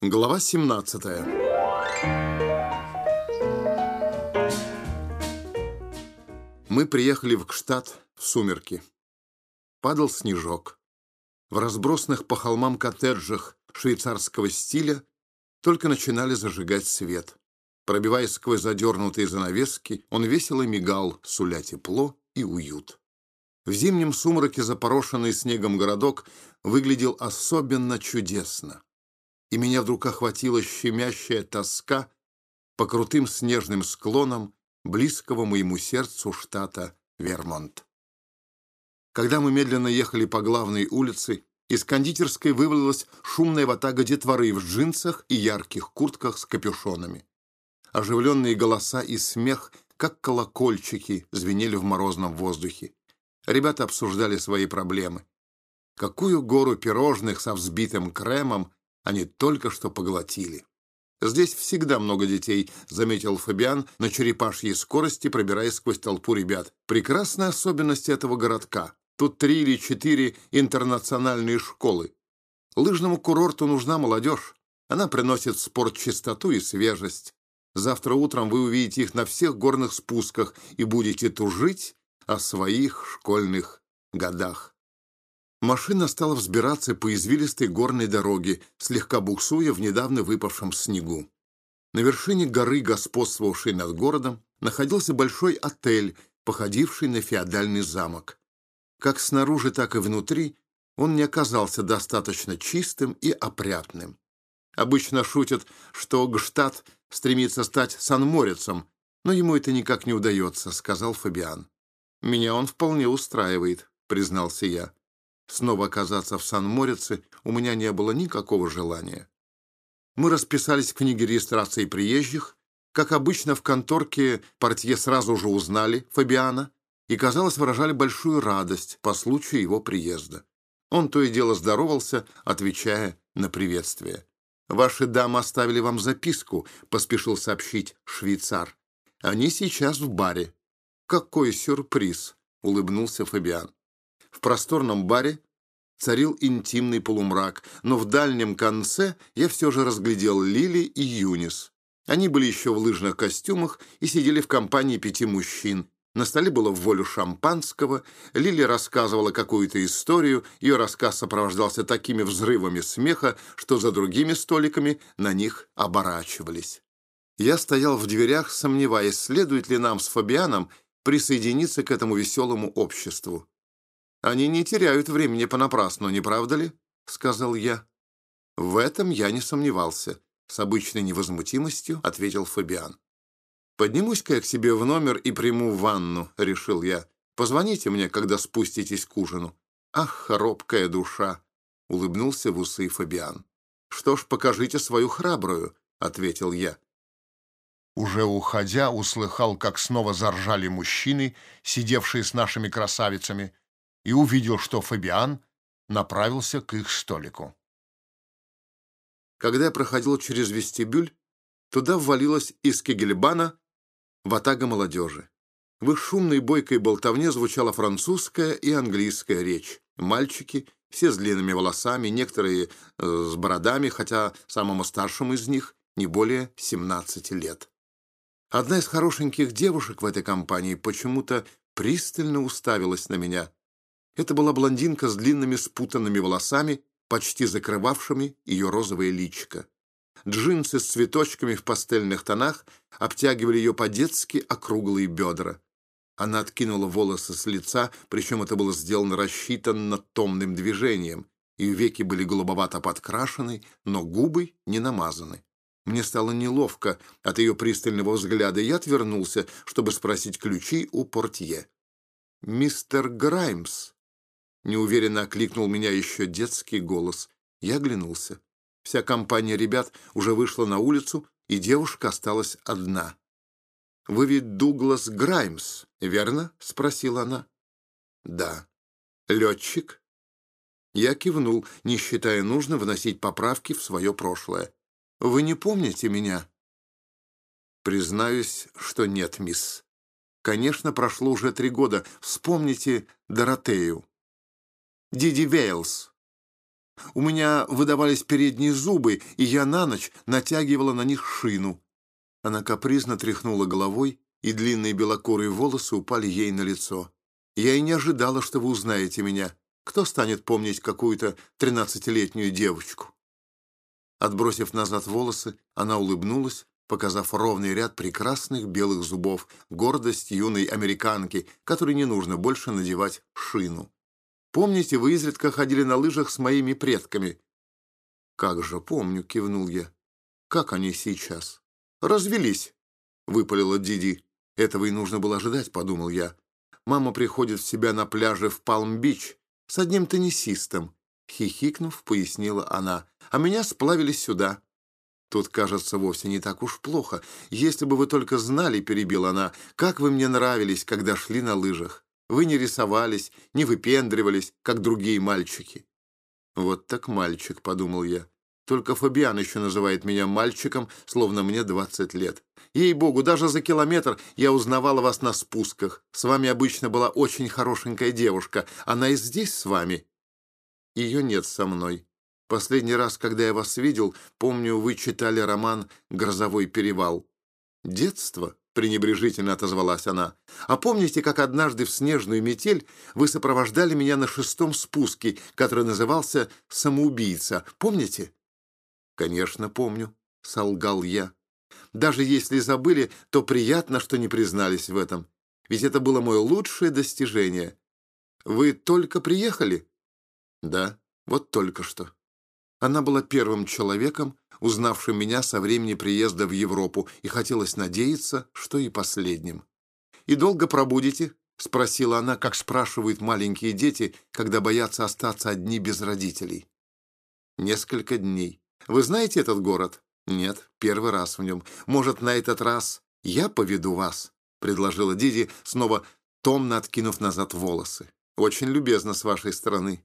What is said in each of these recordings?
Глава 17 Мы приехали в Кштадт в сумерки. Падал снежок. В разбросанных по холмам коттеджах швейцарского стиля только начинали зажигать свет. Пробиваясь сквозь задернутые занавески, он весело мигал, суля тепло и уют. В зимнем сумраке запорошенный снегом городок выглядел особенно чудесно и меня вдруг охватила щемящая тоска по крутым снежным склонам близкого моему сердцу штата Вермонт. Когда мы медленно ехали по главной улице, из кондитерской вывалилась шумная ватага детворы в джинсах и ярких куртках с капюшонами. Оживленные голоса и смех, как колокольчики, звенели в морозном воздухе. Ребята обсуждали свои проблемы. Какую гору пирожных со взбитым кремом они только что поглотили. «Здесь всегда много детей», — заметил Фабиан на черепашьей скорости, пробираясь сквозь толпу ребят. «Прекрасная особенность этого городка. Тут три или четыре интернациональные школы. Лыжному курорту нужна молодежь. Она приносит в спорт чистоту и свежесть. Завтра утром вы увидите их на всех горных спусках и будете тужить о своих школьных годах. Машина стала взбираться по извилистой горной дороге, слегка буксуя в недавно выпавшем снегу. На вершине горы, господствовавшей над городом, находился большой отель, походивший на феодальный замок. Как снаружи, так и внутри он не оказался достаточно чистым и опрятным. Обычно шутят, что Гштадт стремится стать санморецом, но ему это никак не удается, сказал Фабиан. «Меня он вполне устраивает», — признался я. Снова оказаться в Сан-Морице у меня не было никакого желания. Мы расписались в книге регистрации приезжих. Как обычно, в конторке портье сразу же узнали Фабиана и, казалось, выражали большую радость по случаю его приезда. Он то и дело здоровался, отвечая на приветствие. «Ваши дамы оставили вам записку», — поспешил сообщить швейцар. «Они сейчас в баре». «Какой сюрприз!» — улыбнулся Фабиан. В просторном баре царил интимный полумрак, но в дальнем конце я все же разглядел Лили и Юнис. Они были еще в лыжных костюмах и сидели в компании пяти мужчин. На столе было в волю шампанского, Лили рассказывала какую-то историю, ее рассказ сопровождался такими взрывами смеха, что за другими столиками на них оборачивались. Я стоял в дверях, сомневаясь, следует ли нам с Фабианом присоединиться к этому веселому обществу. Они не теряют времени понапрасну, не правда ли?» — сказал я. «В этом я не сомневался», — с обычной невозмутимостью ответил Фабиан. «Поднимусь-ка я к себе в номер и приму ванну», — решил я. «Позвоните мне, когда спуститесь к ужину». «Ах, робкая душа!» — улыбнулся в усы Фабиан. «Что ж, покажите свою храбрую», — ответил я. Уже уходя, услыхал, как снова заржали мужчины, сидевшие с нашими красавицами, и увидел, что Фабиан направился к их столику. Когда я проходил через вестибюль, туда ввалилась из Кегельбана ватага молодежи. В их шумной бойкой болтовне звучала французская и английская речь. Мальчики, все с длинными волосами, некоторые э, с бородами, хотя самому старшему из них не более 17 лет. Одна из хорошеньких девушек в этой компании почему-то пристально уставилась на меня. Это была блондинка с длинными спутанными волосами, почти закрывавшими ее розовое личико. Джинсы с цветочками в пастельных тонах обтягивали ее по-детски округлые бедра. Она откинула волосы с лица, причем это было сделано рассчитанно томным движением. Ее веки были голубовато подкрашены, но губы не намазаны. Мне стало неловко от ее пристального взгляда, и я отвернулся, чтобы спросить ключи у портье. «Мистер Граймс», Неуверенно окликнул меня еще детский голос. Я оглянулся. Вся компания ребят уже вышла на улицу, и девушка осталась одна. «Вы ведь Дуглас Граймс, верно?» — спросила она. «Да». «Летчик?» Я кивнул, не считая нужным вносить поправки в свое прошлое. «Вы не помните меня?» «Признаюсь, что нет, мисс. Конечно, прошло уже три года. Вспомните Доротею. Диди Вейлс. У меня выдавались передние зубы, и я на ночь натягивала на них шину. Она капризно тряхнула головой, и длинные белокурые волосы упали ей на лицо. Я и не ожидала, что вы узнаете меня. Кто станет помнить какую-то тринадцатилетнюю девочку? Отбросив назад волосы, она улыбнулась, показав ровный ряд прекрасных белых зубов, гордость юной американки, которой не нужно больше надевать шину. Помните, вы изредка ходили на лыжах с моими предками?» «Как же помню», — кивнул я. «Как они сейчас?» «Развелись», — выпалила Диди. «Этого и нужно было ожидать», — подумал я. «Мама приходит в себя на пляже в Палм-Бич с одним теннисистом», — хихикнув, пояснила она. «А меня сплавили сюда». «Тут, кажется, вовсе не так уж плохо. Если бы вы только знали, — перебила она, — как вы мне нравились, когда шли на лыжах. Вы не рисовались, не выпендривались, как другие мальчики». «Вот так мальчик», — подумал я. «Только Фабиан еще называет меня мальчиком, словно мне двадцать лет. Ей-богу, даже за километр я узнавала вас на спусках. С вами обычно была очень хорошенькая девушка. Она и здесь с вами?» «Ее нет со мной. Последний раз, когда я вас видел, помню, вы читали роман «Грозовой перевал». Детство пренебрежительно отозвалась она. «А помните, как однажды в снежную метель вы сопровождали меня на шестом спуске, который назывался «Самоубийца»? Помните?» «Конечно, помню», — солгал я. «Даже если забыли, то приятно, что не признались в этом. Ведь это было мое лучшее достижение. Вы только приехали?» «Да, вот только что». Она была первым человеком, узнавшим меня со времени приезда в Европу, и хотелось надеяться, что и последним. «И долго пробудете?» — спросила она, как спрашивают маленькие дети, когда боятся остаться одни без родителей. «Несколько дней. Вы знаете этот город?» «Нет, первый раз в нем. Может, на этот раз я поведу вас?» — предложила Диди, снова томно откинув назад волосы. «Очень любезно с вашей стороны.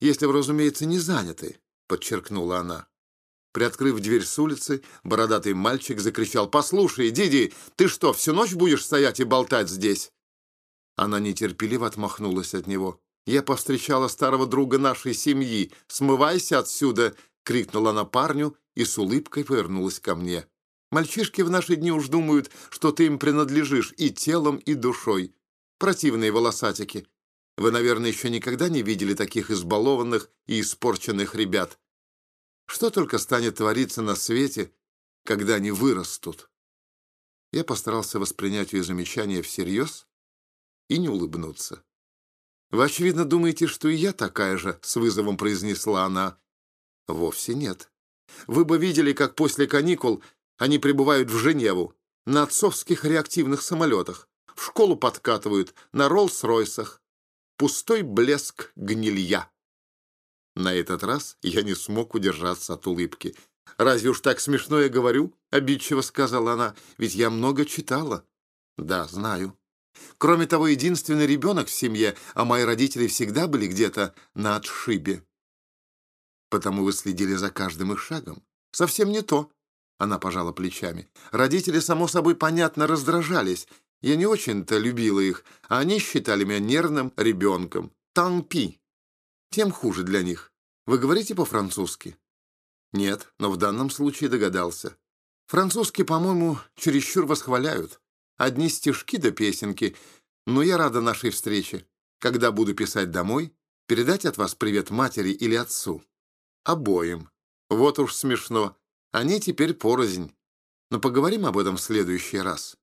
Если вы, разумеется, не заняты», — подчеркнула она. Приоткрыв дверь с улицы, бородатый мальчик закричал «Послушай, Диди, ты что, всю ночь будешь стоять и болтать здесь?» Она нетерпеливо отмахнулась от него. «Я повстречала старого друга нашей семьи. Смывайся отсюда!» — крикнула она парню и с улыбкой повернулась ко мне. «Мальчишки в наши дни уж думают, что ты им принадлежишь и телом, и душой. Противные волосатики. Вы, наверное, еще никогда не видели таких избалованных и испорченных ребят. Что только станет твориться на свете, когда они вырастут? Я постарался воспринять ее замечание всерьез и не улыбнуться. «Вы, очевидно, думаете, что и я такая же?» — с вызовом произнесла она. «Вовсе нет. Вы бы видели, как после каникул они прибывают в Женеву на отцовских реактивных самолетах, в школу подкатывают на Роллс-Ройсах. Пустой блеск гнилья». На этот раз я не смог удержаться от улыбки. «Разве уж так смешно я говорю?» — обидчиво сказала она. «Ведь я много читала». «Да, знаю. Кроме того, единственный ребенок в семье, а мои родители всегда были где-то на отшибе». «Потому вы следили за каждым их шагом?» «Совсем не то», — она пожала плечами. «Родители, само собой, понятно, раздражались. Я не очень-то любила их, а они считали меня нервным ребенком. Танпи тем хуже для них. Вы говорите по-французски?» «Нет, но в данном случае догадался. Французский, по-моему, чересчур восхваляют. Одни стишки да песенки. Но я рада нашей встрече. Когда буду писать домой, передать от вас привет матери или отцу. Обоим. Вот уж смешно. Они теперь порознь. Но поговорим об этом в следующий раз».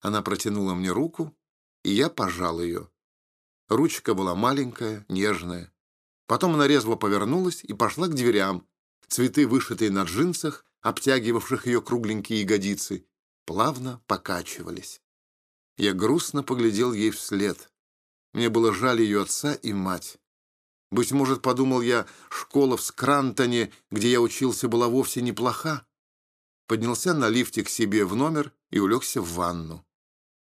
Она протянула мне руку, и я пожал ее. Ручка была маленькая, нежная. Потом она резво повернулась и пошла к дверям. Цветы, вышитые на джинсах, обтягивавших ее кругленькие ягодицы, плавно покачивались. Я грустно поглядел ей вслед. Мне было жаль ее отца и мать. Быть может, подумал я, школа в Скрантоне, где я учился, была вовсе неплоха. Поднялся на лифте к себе в номер и улегся в ванну.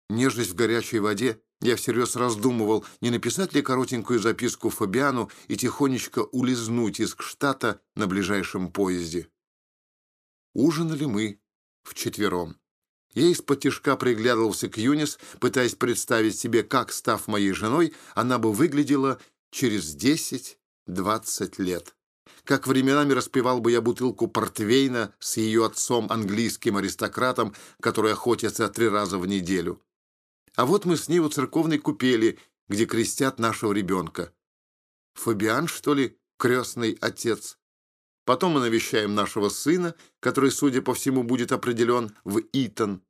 Нежность в горячей воде я всерьез раздумывал, не написать ли коротенькую записку Фабиану и тихонечко улизнуть из Кштата на ближайшем поезде. Ужинали мы вчетвером. Я из-под тишка приглядывался к Юнис, пытаясь представить себе, как, став моей женой, она бы выглядела через десять-двадцать лет. как временами распивал бы я бутылку портвейна с ее отцом, английским аристократом, который охотится три раза в неделю. А вот мы с ней у церковной купели, где крестят нашего ребенка. Фабиан, что ли, крестный отец? Потом мы навещаем нашего сына, который, судя по всему, будет определен в Итон.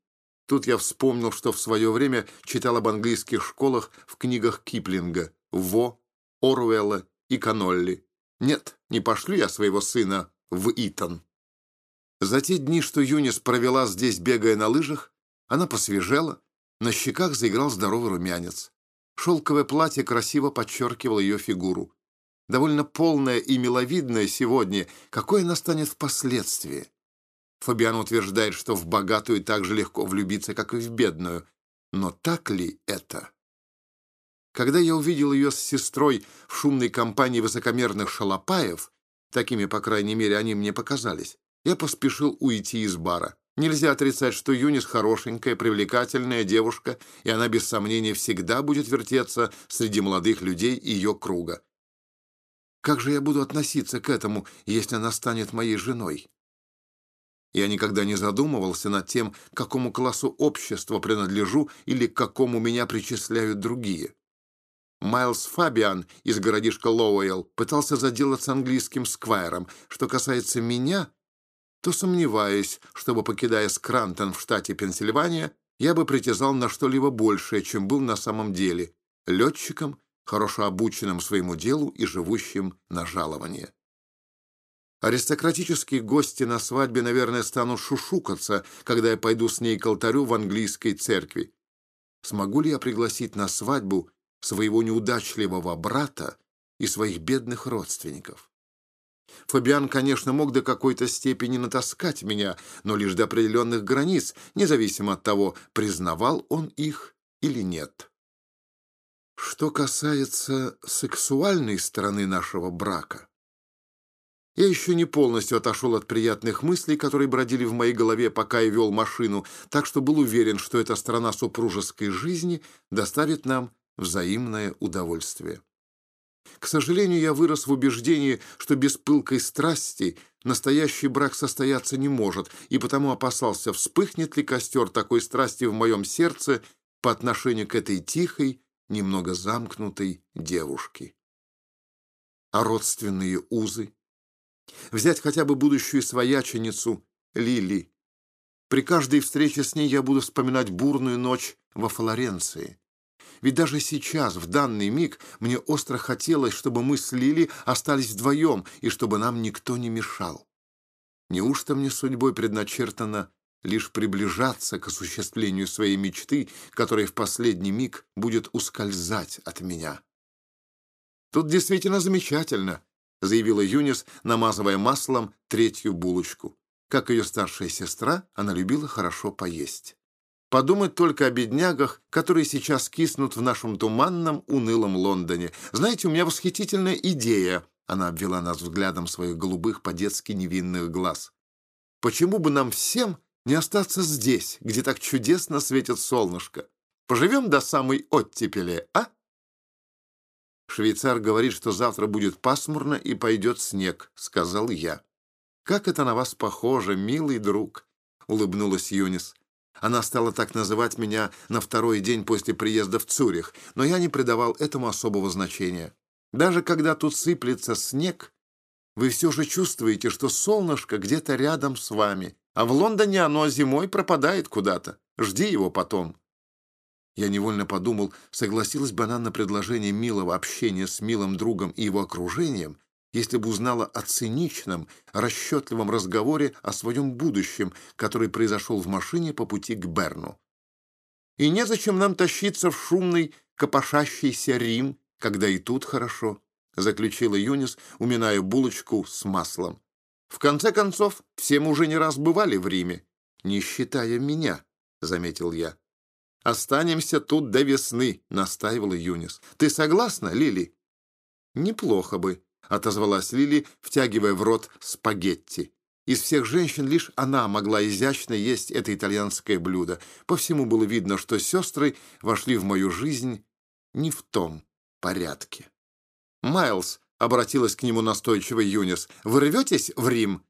Тут я вспомнил, что в свое время читал об английских школах в книгах Киплинга, Во, Оруэлла и Канолли. Нет, не пошлю я своего сына в Итон. За те дни, что Юнис провела здесь, бегая на лыжах, она посвежела, на щеках заиграл здоровый румянец. Шелковое платье красиво подчеркивало ее фигуру. Довольно полная и миловидная сегодня, какой она станет впоследствии. Фабиан утверждает, что в богатую так же легко влюбиться, как и в бедную. Но так ли это? Когда я увидел ее с сестрой в шумной компании высокомерных шалопаев, такими, по крайней мере, они мне показались, я поспешил уйти из бара. Нельзя отрицать, что Юнис хорошенькая, привлекательная девушка, и она, без сомнения, всегда будет вертеться среди молодых людей ее круга. Как же я буду относиться к этому, если она станет моей женой? Я никогда не задумывался над тем, к какому классу общества принадлежу или к какому меня причисляют другие. Майлз Фабиан из городишка Лоуэлл пытался заделаться английским сквайром. Что касается меня, то сомневаюсь, чтобы, покидая Скрантон в штате Пенсильвания, я бы притязал на что-либо большее, чем был на самом деле — летчиком, хорошо обученным своему делу и живущим на жалование. Аристократические гости на свадьбе, наверное, станут шушукаться, когда я пойду с ней к алтарю в английской церкви. Смогу ли я пригласить на свадьбу своего неудачливого брата и своих бедных родственников. Фабиан, конечно, мог до какой-то степени натаскать меня, но лишь до определенных границ, независимо от того, признавал он их или нет. Что касается сексуальной стороны нашего брака, я еще не полностью отошел от приятных мыслей, которые бродили в моей голове, пока я вел машину, так что был уверен, что эта сторона супружеской жизни доставит нам взаимное удовольствие. К сожалению, я вырос в убеждении, что без пылкой страсти настоящий брак состояться не может, и потому опасался, вспыхнет ли костер такой страсти в моем сердце по отношению к этой тихой, немного замкнутой девушке. А родственные узы? Взять хотя бы будущую свояченицу Лили. При каждой встрече с ней я буду вспоминать бурную ночь во Флоренции. Ведь даже сейчас, в данный миг, мне остро хотелось, чтобы мы с Лили остались вдвоем и чтобы нам никто не мешал. Неужто мне судьбой предначертано лишь приближаться к осуществлению своей мечты, которая в последний миг будет ускользать от меня? «Тут действительно замечательно», — заявила Юнис, намазывая маслом третью булочку. Как ее старшая сестра, она любила хорошо поесть. Подумать только о беднягах, которые сейчас киснут в нашем туманном, унылом Лондоне. Знаете, у меня восхитительная идея. Она обвела нас взглядом своих голубых, по-детски невинных глаз. Почему бы нам всем не остаться здесь, где так чудесно светит солнышко? Поживем до самой оттепели, а? Швейцар говорит, что завтра будет пасмурно и пойдет снег, сказал я. Как это на вас похоже, милый друг, улыбнулась Юнис. Она стала так называть меня на второй день после приезда в Цюрих, но я не придавал этому особого значения. Даже когда тут сыплется снег, вы все же чувствуете, что солнышко где-то рядом с вами, а в Лондоне оно зимой пропадает куда-то. Жди его потом. Я невольно подумал, согласилась бы она на предложение милого общения с милым другом и его окружением, если бы узнала о циничном, расчетливом разговоре о своем будущем, который произошел в машине по пути к Берну. И незачем нам тащиться в шумный, копошащийся Рим, когда и тут хорошо, — заключила Юнис, уминая булочку с маслом. В конце концов, все мы уже не раз бывали в Риме, не считая меня, — заметил я. «Останемся тут до весны», — настаивала Юнис. «Ты согласна, Лили?» «Неплохо бы», отозвалась Лили, втягивая в рот спагетти. Из всех женщин лишь она могла изящно есть это итальянское блюдо. По всему было видно, что сестры вошли в мою жизнь не в том порядке. «Майлз», обратилась к нему настойчивый Юнис. «Вы рветесь в Рим?»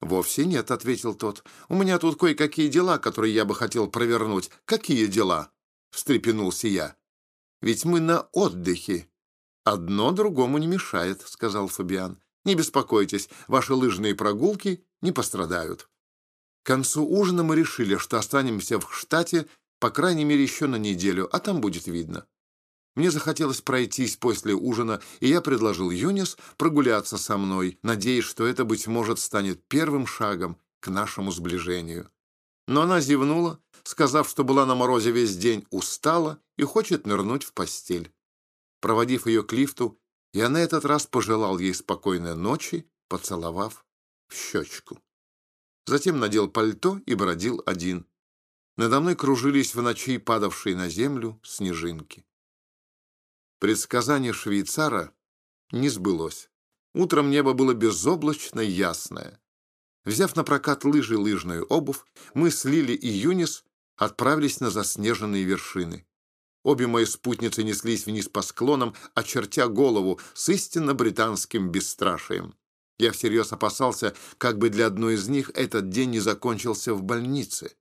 «Вовсе нет», — ответил тот. «У меня тут кое-какие дела, которые я бы хотел провернуть». «Какие дела?» — встрепенулся я. «Ведь мы на отдыхе». «Одно другому не мешает», — сказал Фабиан. «Не беспокойтесь, ваши лыжные прогулки не пострадают». К концу ужина мы решили, что останемся в штате, по крайней мере, еще на неделю, а там будет видно. Мне захотелось пройтись после ужина, и я предложил Юнис прогуляться со мной, надеясь, что это, быть может, станет первым шагом к нашему сближению. Но она зевнула, сказав, что была на морозе весь день, устала и хочет нырнуть в постель. Проводив ее к лифту, я на этот раз пожелал ей спокойной ночи, поцеловав в щечку. Затем надел пальто и бродил один. Надо мной кружились в ночи падавшие на землю снежинки. Предсказание швейцара не сбылось. Утром небо было безоблачно ясное. Взяв на прокат лыжи и лыжную обувь, мы с Лили и Юнис отправились на заснеженные вершины. Обе мои спутницы неслись вниз по склонам, очертя голову с истинно британским бесстрашием. Я всерьез опасался, как бы для одной из них этот день не закончился в больнице.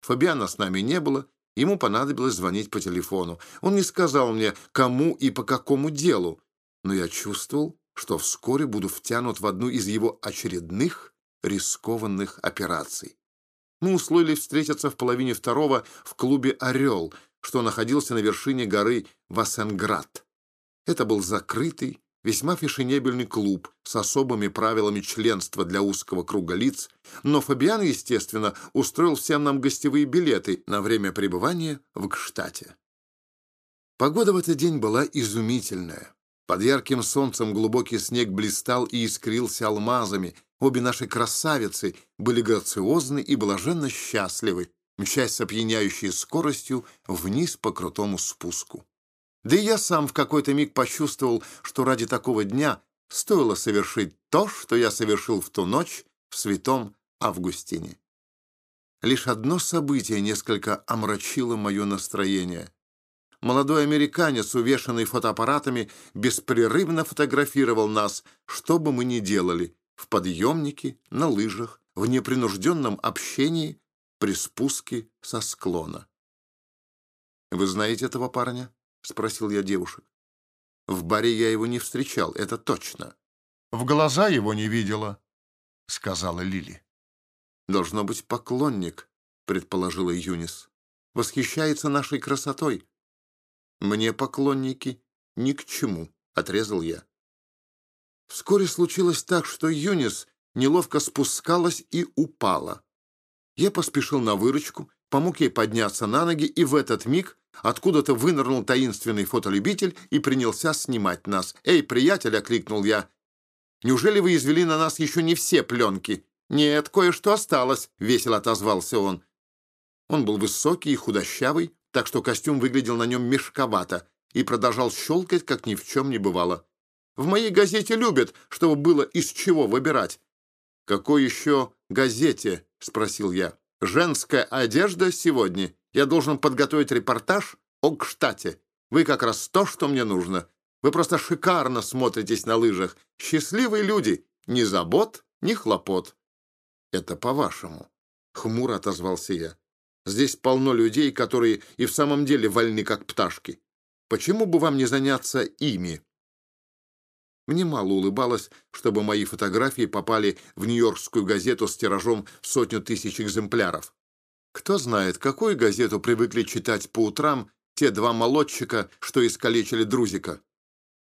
Фабиана с нами не было, Ему понадобилось звонить по телефону. Он не сказал мне, кому и по какому делу, но я чувствовал, что вскоре буду втянут в одну из его очередных рискованных операций. Мы условили встретиться в половине второго в клубе «Орел», что находился на вершине горы Вассенград. Это был закрытый, Весьма фешенебельный клуб с особыми правилами членства для узкого круга лиц, но Фабиан, естественно, устроил всем нам гостевые билеты на время пребывания в Гштате. Погода в этот день была изумительная. Под ярким солнцем глубокий снег блистал и искрился алмазами. Обе наши красавицы были грациозны и блаженно счастливы, мчась с опьяняющей скоростью вниз по крутому спуску. Да и я сам в какой-то миг почувствовал, что ради такого дня стоило совершить то, что я совершил в ту ночь в святом Августине. Лишь одно событие несколько омрачило мое настроение. Молодой американец, увешанный фотоаппаратами, беспрерывно фотографировал нас, что бы мы ни делали, в подъемнике, на лыжах, в непринужденном общении, при спуске со склона. «Вы знаете этого парня?» — спросил я девушек. «В баре я его не встречал, это точно». «В глаза его не видела», — сказала Лили. «Должно быть поклонник», — предположила Юнис. «Восхищается нашей красотой». «Мне поклонники ни к чему», — отрезал я. Вскоре случилось так, что Юнис неловко спускалась и упала. Я поспешил на выручку, помог ей подняться на ноги, и в этот миг Откуда-то вынырнул таинственный фотолюбитель и принялся снимать нас. «Эй, приятель!» — окликнул я. «Неужели вы извели на нас еще не все пленки?» «Нет, кое-что осталось», — весело отозвался он. Он был высокий и худощавый, так что костюм выглядел на нем мешковато и продолжал щелкать, как ни в чем не бывало. «В моей газете любят, чтобы было из чего выбирать». «Какой еще газете?» — спросил я. «Женская одежда сегодня». Я должен подготовить репортаж о Кштате. Вы как раз то, что мне нужно. Вы просто шикарно смотритесь на лыжах. Счастливые люди. Ни забот, ни хлопот. Это по-вашему. Хмуро отозвался я. Здесь полно людей, которые и в самом деле вольны, как пташки. Почему бы вам не заняться ими? Мне мало улыбалось, чтобы мои фотографии попали в Нью-Йоркскую газету с тиражом в сотню тысяч экземпляров. Кто знает, какую газету привыкли читать по утрам те два молодчика, что искалечили Друзика.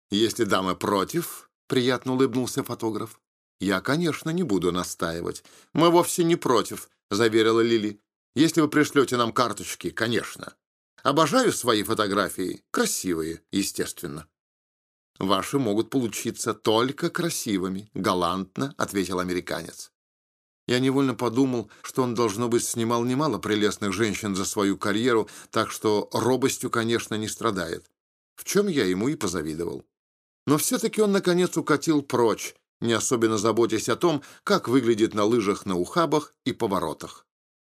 Если дамы против, — приятно улыбнулся фотограф, — я, конечно, не буду настаивать. Мы вовсе не против, — заверила Лили. Если вы пришлете нам карточки, конечно. Обожаю свои фотографии. Красивые, естественно. Ваши могут получиться только красивыми, галантно, — ответил американец. Я невольно подумал, что он, должно быть, снимал немало прелестных женщин за свою карьеру, так что робостью, конечно, не страдает. В чем я ему и позавидовал. Но все-таки он, наконец, укатил прочь, не особенно заботясь о том, как выглядит на лыжах на ухабах и поворотах.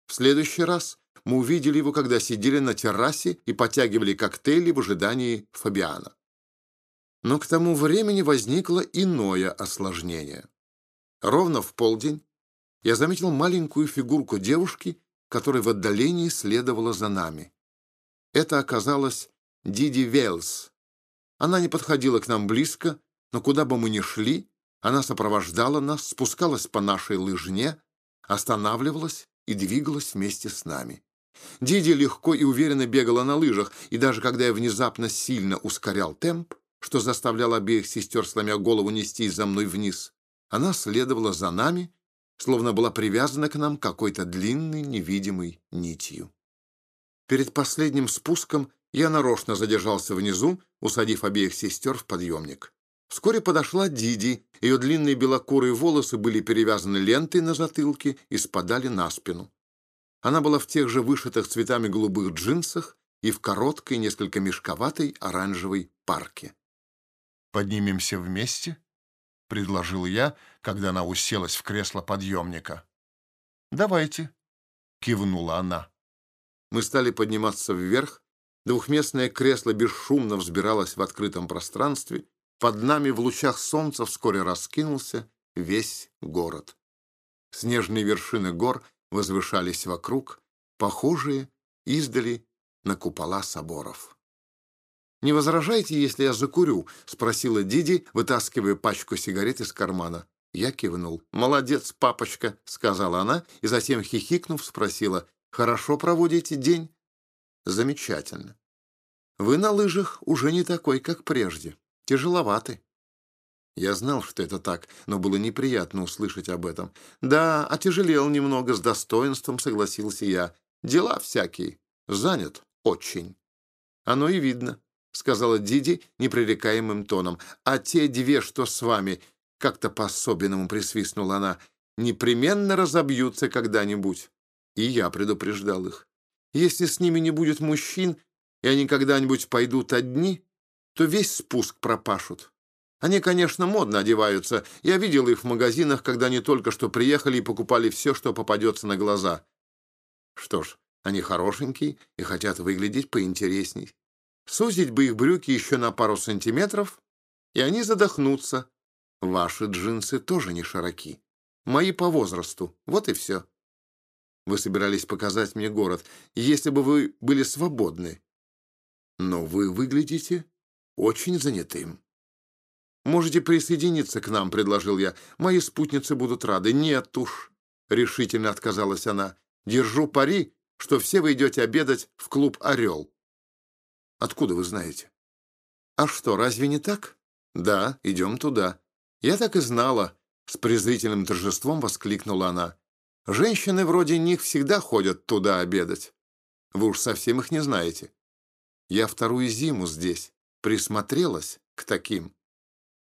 В следующий раз мы увидели его, когда сидели на террасе и потягивали коктейли в ожидании Фабиана. Но к тому времени возникло иное осложнение. Ровно в полдень я заметил маленькую фигурку девушки, которая в отдалении следовала за нами. Это оказалась Диди Велс. Она не подходила к нам близко, но куда бы мы ни шли, она сопровождала нас, спускалась по нашей лыжне, останавливалась и двигалась вместе с нами. Диди легко и уверенно бегала на лыжах, и даже когда я внезапно сильно ускорял темп, что заставлял обеих сестер, сломя голову, нестись за мной вниз, она следовала за нами, словно была привязана к нам какой-то длинной невидимой нитью. Перед последним спуском я нарочно задержался внизу, усадив обеих сестер в подъемник. Вскоре подошла Диди, ее длинные белокурые волосы были перевязаны лентой на затылке и спадали на спину. Она была в тех же вышитых цветами голубых джинсах и в короткой, несколько мешковатой оранжевой парке. «Поднимемся вместе?» — предложил я, когда она уселась в кресло подъемника. «Давайте», — кивнула она. Мы стали подниматься вверх. Двухместное кресло бесшумно взбиралось в открытом пространстве. Под нами в лучах солнца вскоре раскинулся весь город. Снежные вершины гор возвышались вокруг, похожие издали на купола соборов. «Не возражайте, если я закурю?» — спросила Диди, вытаскивая пачку сигарет из кармана. Я кивнул. «Молодец, папочка», — сказала она, и затем, хихикнув, спросила, «Хорошо проводите день?» «Замечательно. Вы на лыжах уже не такой, как прежде. Тяжеловаты». Я знал, что это так, но было неприятно услышать об этом. «Да, отяжелел немного, с достоинством согласился я. Дела всякие. Занят очень». «Оно и видно», — сказала Диди непререкаемым тоном. «А те две, что с вами...» — как-то по-особенному присвистнула она. «Непременно разобьются когда-нибудь». И я предупреждал их. «Если с ними не будет мужчин, и они когда-нибудь пойдут одни, то весь спуск пропашут. Они, конечно, модно одеваются. Я видел их в магазинах, когда они только что приехали и покупали все, что попадется на глаза. Что ж, они хорошенькие и хотят выглядеть поинтересней. Сузить бы их брюки еще на пару сантиметров, и они задохнутся. Ваши джинсы тоже не широки. Мои по возрасту. Вот и все. Вы собирались показать мне город, если бы вы были свободны. Но вы выглядите очень занятым. «Можете присоединиться к нам», — предложил я. «Мои спутницы будут рады». «Нет уж», — решительно отказалась она. «Держу пари, что все вы идете обедать в клуб «Орел». «Откуда вы знаете?» «А что, разве не так?» «Да, идем туда». «Я так и знала», — с презрительным торжеством воскликнула она. «Женщины вроде них всегда ходят туда обедать. Вы уж совсем их не знаете. Я вторую зиму здесь, присмотрелась к таким».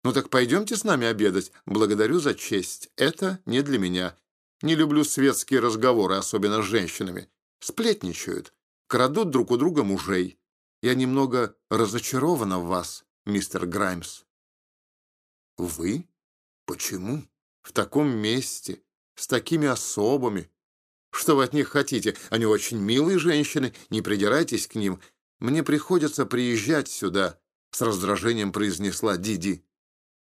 «Ну так пойдемте с нами обедать. Благодарю за честь. Это не для меня. Не люблю светские разговоры, особенно с женщинами. Сплетничают, крадут друг у друга мужей. Я немного разочарована в вас, мистер Граймс». «Вы? Почему? В таком месте, с такими особами? Что вы от них хотите? Они очень милые женщины, не придирайтесь к ним. Мне приходится приезжать сюда», — с раздражением произнесла Диди.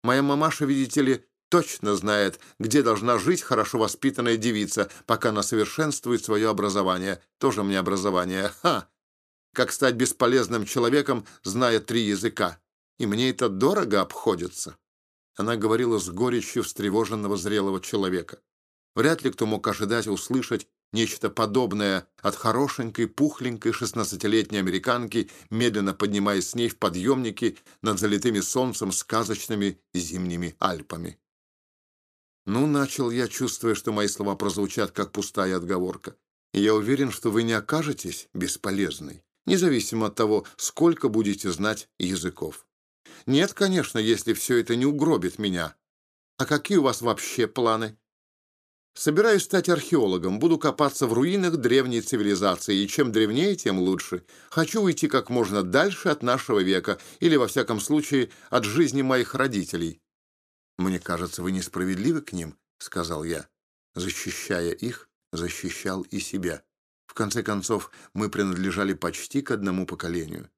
Моя мамаша, видите ли, точно знает, где должна жить хорошо воспитанная девица, пока она совершенствует свое образование. Тоже мне образование. Ха! Как стать бесполезным человеком, зная три языка. И мне это дорого обходится. Она говорила с горечью встревоженного зрелого человека. Вряд ли кто мог ожидать услышать нечто подобное от хорошенькой, пухленькой шестнадцатилетней американки, медленно поднимаясь с ней в подъемнике над залитыми солнцем сказочными зимними Альпами. Ну, начал я, чувствуя, что мои слова прозвучат как пустая отговорка. я уверен, что вы не окажетесь бесполезной, независимо от того, сколько будете знать языков. Нет, конечно, если все это не угробит меня. А какие у вас вообще планы? Собираюсь стать археологом, буду копаться в руинах древней цивилизации, и чем древнее, тем лучше. Хочу уйти как можно дальше от нашего века, или, во всяком случае, от жизни моих родителей. «Мне кажется, вы несправедливы к ним», — сказал я. Защищая их, защищал и себя. В конце концов, мы принадлежали почти к одному поколению.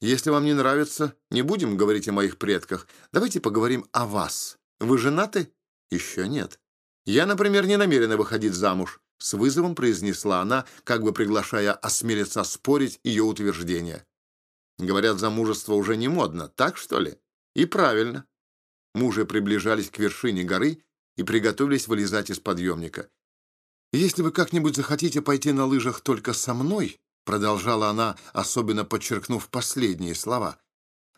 Если вам не нравится, не будем говорить о моих предках. Давайте поговорим о вас. Вы женаты? Еще нет. Я, например, не намерена выходить замуж. С вызовом произнесла она, как бы приглашая осмелиться спорить ее утверждение. Говорят, замужество уже не модно, так что ли? И правильно. Мужи приближались к вершине горы и приготовились вылезать из подъемника. «Если вы как-нибудь захотите пойти на лыжах только со мной», продолжала она, особенно подчеркнув последние слова,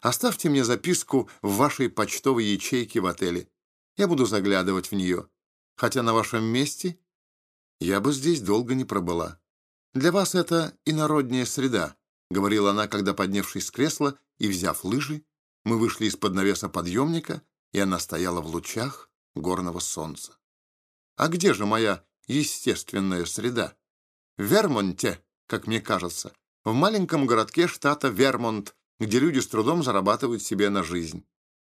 «оставьте мне записку в вашей почтовой ячейке в отеле. Я буду заглядывать в нее. Хотя на вашем месте я бы здесь долго не пробыла. Для вас это инородняя среда», — говорила она, когда, поднявшись с кресла и взяв лыжи, мы вышли из-под навеса подъемника, и она стояла в лучах горного солнца. «А где же моя естественная среда?» «В Вермонте, как мне кажется, в маленьком городке штата Вермонт, где люди с трудом зарабатывают себе на жизнь».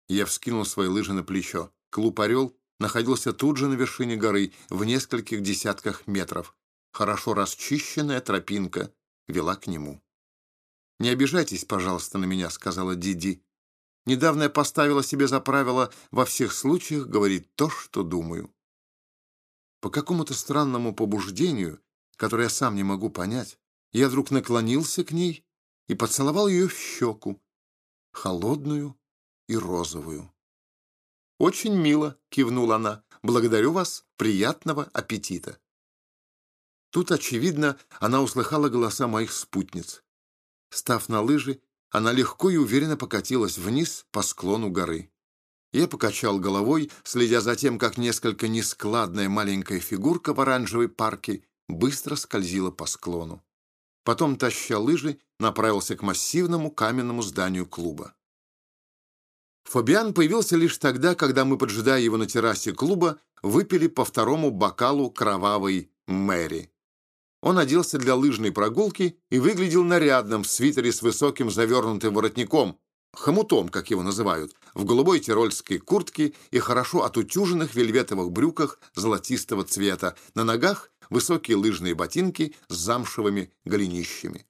Я вскинул свои лыжи на плечо. Клуб «Орел» находился тут же на вершине горы, в нескольких десятках метров. Хорошо расчищенная тропинка вела к нему. «Не обижайтесь, пожалуйста, на меня», — сказала Диди. «Недавно я поставила себе за правило во всех случаях говорить то, что думаю». По какому-то странному побуждению, которое я сам не могу понять, я вдруг наклонился к ней и поцеловал ее в щеку, холодную и розовую. «Очень мило», — кивнула она. «Благодарю вас. Приятного аппетита». Тут, очевидно, она услыхала голоса моих спутниц. Став на лыжи, она легко и уверенно покатилась вниз по склону горы. Я покачал головой, следя за тем, как несколько нескладная маленькая фигурка в оранжевой парке быстро скользила по склону. Потом, таща лыжи, направился к массивному каменному зданию клуба. Фабиан появился лишь тогда, когда мы, поджидая его на террасе клуба, выпили по второму бокалу кровавой Мэри. Он оделся для лыжной прогулки и выглядел нарядным в свитере с высоким завернутым воротником, хомутом, как его называют, в голубой тирольской куртке и хорошо отутюженных вельветовых брюках золотистого цвета, на ногах высокие лыжные ботинки с замшевыми голенищами.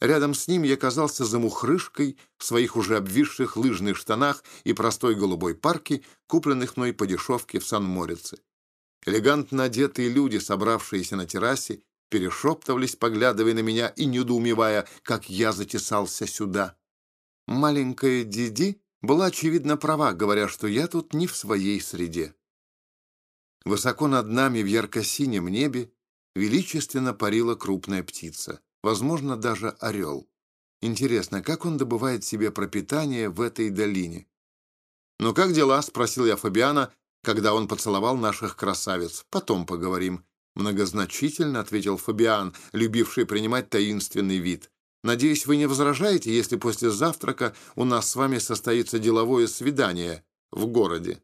Рядом с ним я казался замухрышкой в своих уже обвисших лыжных штанах и простой голубой парке, купленных мной по дешевке в Сан-Морице. Элегантно одетые люди, собравшиеся на террасе, перешептывались, поглядывая на меня и недоумевая, как я затесался сюда. Маленькая Диди была, очевидно, права, говоря, что я тут не в своей среде. Высоко над нами в ярко-синем небе величественно парила крупная птица возможно, даже орел. Интересно, как он добывает себе пропитание в этой долине? «Ну как дела?» — спросил я Фабиана, когда он поцеловал наших красавиц. «Потом поговорим». Многозначительно ответил Фабиан, любивший принимать таинственный вид. «Надеюсь, вы не возражаете, если после завтрака у нас с вами состоится деловое свидание в городе?»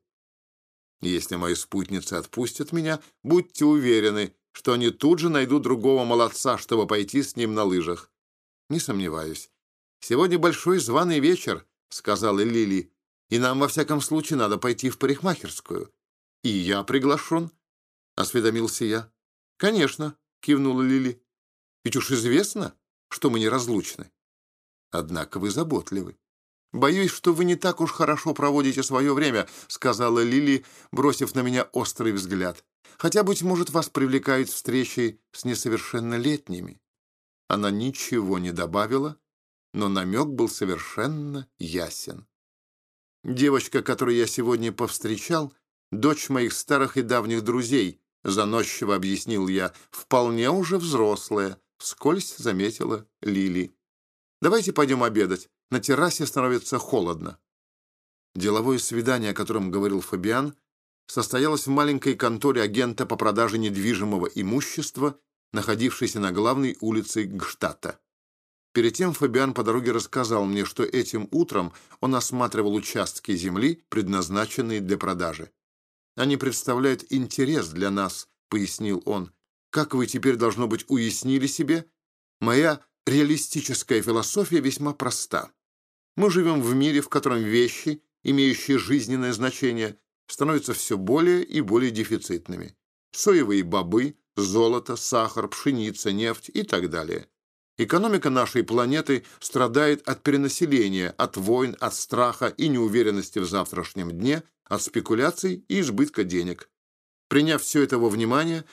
«Если мои спутницы отпустят меня, будьте уверены, что они тут же найдут другого молодца, чтобы пойти с ним на лыжах. Не сомневаюсь. Сегодня большой званый вечер, сказала Лили, и нам во всяком случае надо пойти в парикмахерскую. И я приглашен, осведомился я. Конечно, кивнула Лили. Ведь уж известно, что мы неразлучны. Однако вы заботливы. «Боюсь, что вы не так уж хорошо проводите свое время», сказала Лили, бросив на меня острый взгляд. Хотя, быть может, вас привлекают встречи с несовершеннолетними». Она ничего не добавила, но намек был совершенно ясен. «Девочка, которую я сегодня повстречал, дочь моих старых и давних друзей», заносчиво объяснил я, «вполне уже взрослая», вскользь заметила Лили. «Давайте пойдем обедать. На террасе становится холодно». Деловое свидание, о котором говорил Фабиан, состоялась в маленькой конторе агента по продаже недвижимого имущества, находившейся на главной улице Гштата. Перед тем Фабиан по дороге рассказал мне, что этим утром он осматривал участки земли, предназначенные для продажи. «Они представляют интерес для нас», — пояснил он. «Как вы теперь, должно быть, уяснили себе, моя реалистическая философия весьма проста. Мы живем в мире, в котором вещи, имеющие жизненное значение, становятся все более и более дефицитными. Соевые бобы, золото, сахар, пшеница, нефть и так далее. Экономика нашей планеты страдает от перенаселения, от войн, от страха и неуверенности в завтрашнем дне, от спекуляций и избытка денег. Приняв все это во внимание,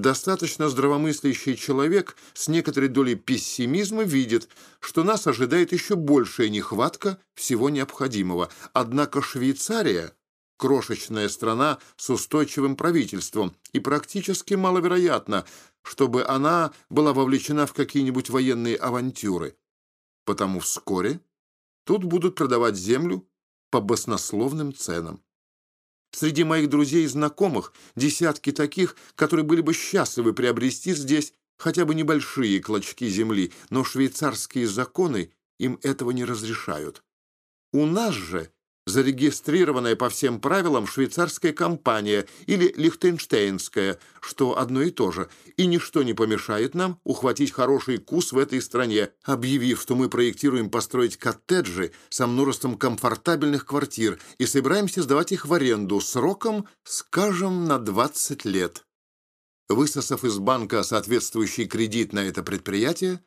достаточно здравомыслящий человек с некоторой долей пессимизма видит, что нас ожидает еще большая нехватка всего необходимого. Однако Швейцария – крошечная страна с устойчивым правительством, и практически маловероятно, чтобы она была вовлечена в какие-нибудь военные авантюры. Потому вскоре тут будут продавать землю по баснословным ценам. Среди моих друзей и знакомых десятки таких, которые были бы счастливы приобрести здесь хотя бы небольшие клочки земли, но швейцарские законы им этого не разрешают. У нас же зарегистрированная по всем правилам швейцарская компания или лихтенштейнская, что одно и то же, и ничто не помешает нам ухватить хороший кус в этой стране, объявив, что мы проектируем построить коттеджи со множеством комфортабельных квартир и собираемся сдавать их в аренду сроком, скажем, на 20 лет. Высосав из банка соответствующий кредит на это предприятие,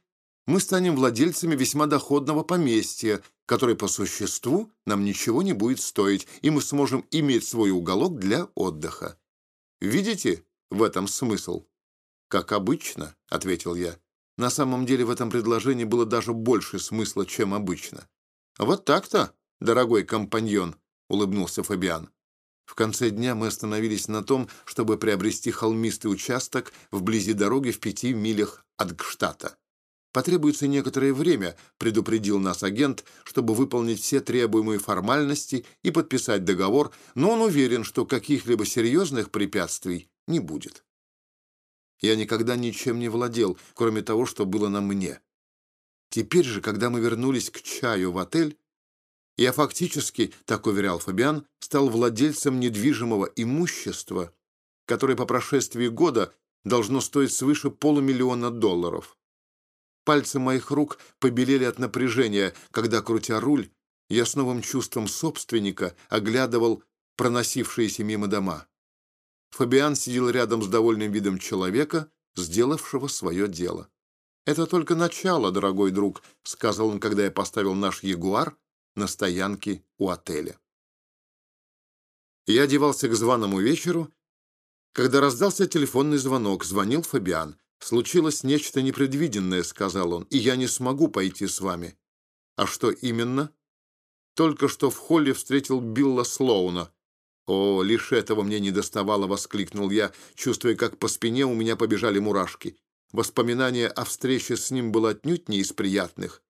мы станем владельцами весьма доходного поместья, которое по существу нам ничего не будет стоить, и мы сможем иметь свой уголок для отдыха. Видите в этом смысл? Как обычно, — ответил я. На самом деле в этом предложении было даже больше смысла, чем обычно. Вот так-то, дорогой компаньон, — улыбнулся Фабиан. В конце дня мы остановились на том, чтобы приобрести холмистый участок вблизи дороги в пяти милях от Гштата. Потребуется некоторое время, предупредил нас агент, чтобы выполнить все требуемые формальности и подписать договор, но он уверен, что каких-либо серьезных препятствий не будет. Я никогда ничем не владел, кроме того, что было на мне. Теперь же, когда мы вернулись к чаю в отель, я фактически, так уверял Фабиан, стал владельцем недвижимого имущества, которое по прошествии года должно стоить свыше полумиллиона долларов. Пальцы моих рук побелели от напряжения, когда, крутя руль, я с новым чувством собственника оглядывал проносившиеся мимо дома. Фабиан сидел рядом с довольным видом человека, сделавшего свое дело. «Это только начало, дорогой друг», — сказал он, когда я поставил наш «Ягуар» на стоянке у отеля. Я одевался к званому вечеру, когда раздался телефонный звонок. Звонил Фабиан. «Случилось нечто непредвиденное», — сказал он, — «и я не смогу пойти с вами». «А что именно?» «Только что в холле встретил Билла Слоуна». «О, лишь этого мне не доставало», — воскликнул я, чувствуя, как по спине у меня побежали мурашки. Воспоминание о встрече с ним было отнюдь не из приятных.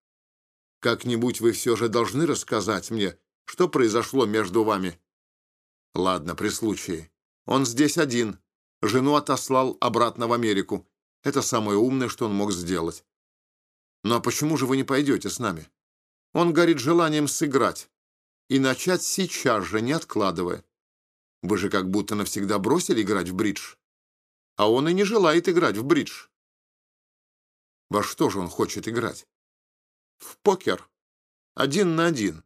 «Как-нибудь вы все же должны рассказать мне, что произошло между вами?» «Ладно, при случае. Он здесь один. Жену отослал обратно в Америку. Это самое умное, что он мог сделать. «Ну а почему же вы не пойдете с нами?» Он горит желанием сыграть. И начать сейчас же, не откладывая. Вы же как будто навсегда бросили играть в бридж. А он и не желает играть в бридж. Во что же он хочет играть? В покер. Один на один.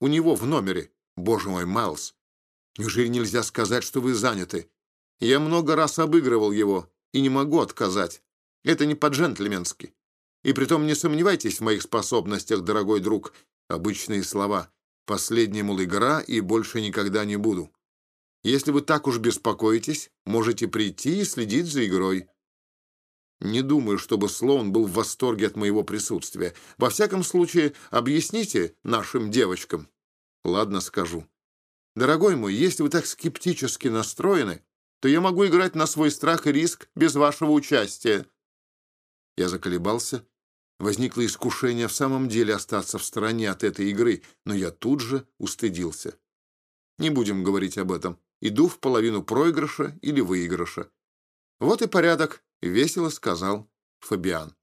У него в номере. Боже мой, Майлз. Неужели нельзя сказать, что вы заняты? Я много раз обыгрывал его и не могу отказать. Это не по-джентльменски. И притом не сомневайтесь в моих способностях, дорогой друг. Обычные слова. Последняя, мол, игра, и больше никогда не буду. Если вы так уж беспокоитесь, можете прийти и следить за игрой. Не думаю, чтобы Слоун был в восторге от моего присутствия. Во всяком случае, объясните нашим девочкам. Ладно, скажу. Дорогой мой, если вы так скептически настроены, то я могу играть на свой страх и риск без вашего участия». Я заколебался. Возникло искушение в самом деле остаться в стороне от этой игры, но я тут же устыдился. Не будем говорить об этом. Иду в половину проигрыша или выигрыша. «Вот и порядок», — весело сказал Фабиан.